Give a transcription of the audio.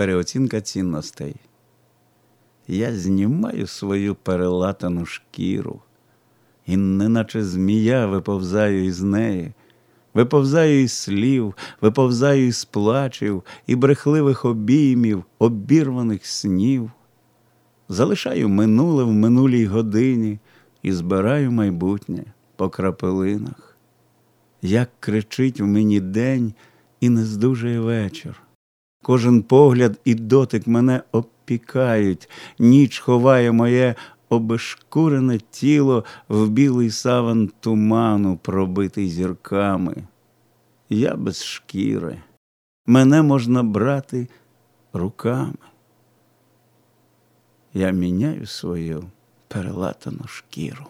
переоцінка цінностей. Я знімаю свою перелатану шкіру, і неначе змія виповзаю із неї, виповзаю із слів, виповзаю із плачів, і брехливих обіймів, обірваних снів. Залишаю минуле в минулій годині і збираю майбутнє по крапелинах. Як кричить в мені день і не здужує вечір. Кожен погляд і дотик мене обпікають, ніч ховає моє обешкурене тіло в білий саван туману, пробитий зірками. Я без шкіри, мене можна брати руками. Я міняю свою перелатану шкіру.